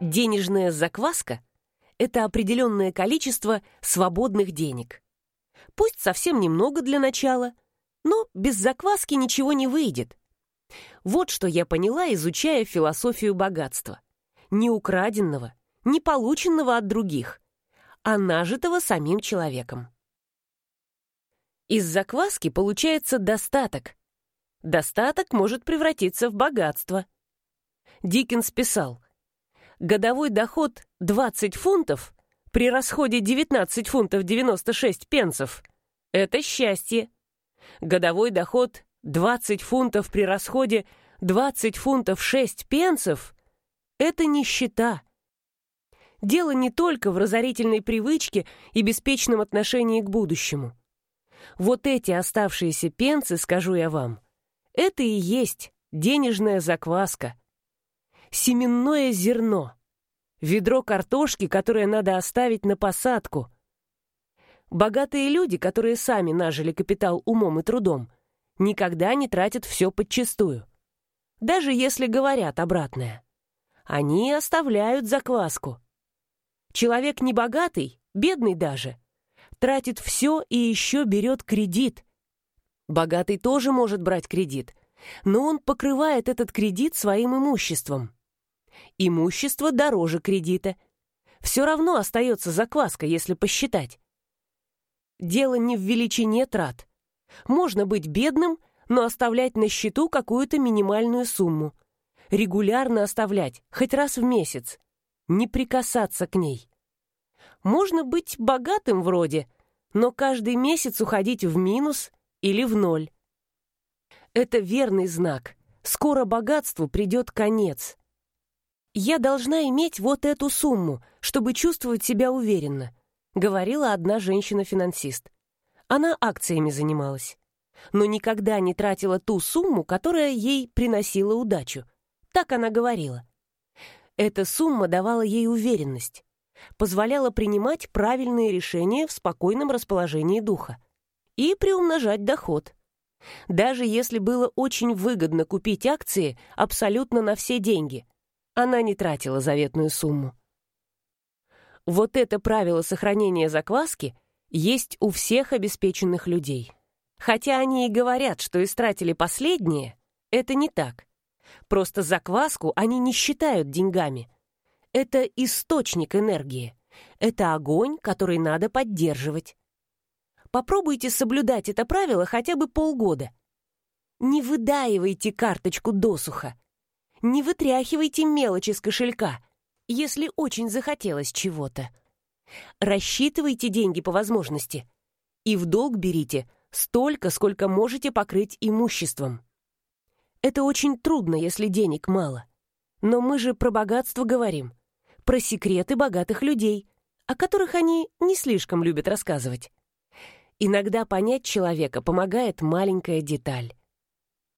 Денежная закваска – это определенное количество свободных денег. Пусть совсем немного для начала, но без закваски ничего не выйдет. Вот что я поняла, изучая философию богатства. Не украденного, не полученного от других, а нажитого самим человеком. Из закваски получается достаток. Достаток может превратиться в богатство. Диккенс писал, годовой доход 20 фунтов при расходе 19 фунтов 96 пенсов – это счастье. Годовой доход 20 фунтов при расходе 20 фунтов 6 пенсов – это нищета. Дело не только в разорительной привычке и беспечном отношении к будущему. Вот эти оставшиеся пенсы, скажу я вам, это и есть денежная закваска. Семенное зерно. Ведро картошки, которое надо оставить на посадку. Богатые люди, которые сами нажили капитал умом и трудом, никогда не тратят все подчистую. Даже если говорят обратное. Они оставляют закваску. Человек небогатый, бедный даже, тратит все и еще берет кредит. Богатый тоже может брать кредит, но он покрывает этот кредит своим имуществом. Имущество дороже кредита. Все равно остается закваска, если посчитать. Дело не в величине трат. Можно быть бедным, но оставлять на счету какую-то минимальную сумму. Регулярно оставлять, хоть раз в месяц. Не прикасаться к ней. Можно быть богатым вроде, но каждый месяц уходить в минус или в ноль. Это верный знак. Скоро богатству придет конец. «Я должна иметь вот эту сумму, чтобы чувствовать себя уверенно», говорила одна женщина-финансист. Она акциями занималась, но никогда не тратила ту сумму, которая ей приносила удачу. Так она говорила. Эта сумма давала ей уверенность, позволяла принимать правильные решения в спокойном расположении духа и приумножать доход. Даже если было очень выгодно купить акции абсолютно на все деньги, она не тратила заветную сумму. Вот это правило сохранения закваски есть у всех обеспеченных людей. Хотя они и говорят, что истратили последнее, это не так. Просто закваску они не считают деньгами. Это источник энергии. Это огонь, который надо поддерживать. Попробуйте соблюдать это правило хотя бы полгода. Не выдаивайте карточку досуха. Не вытряхивайте мелочь из кошелька, если очень захотелось чего-то. Рассчитывайте деньги по возможности. И в долг берите столько, сколько можете покрыть имуществом. Это очень трудно, если денег мало. Но мы же про богатство говорим. Про секреты богатых людей, о которых они не слишком любят рассказывать. Иногда понять человека помогает маленькая деталь.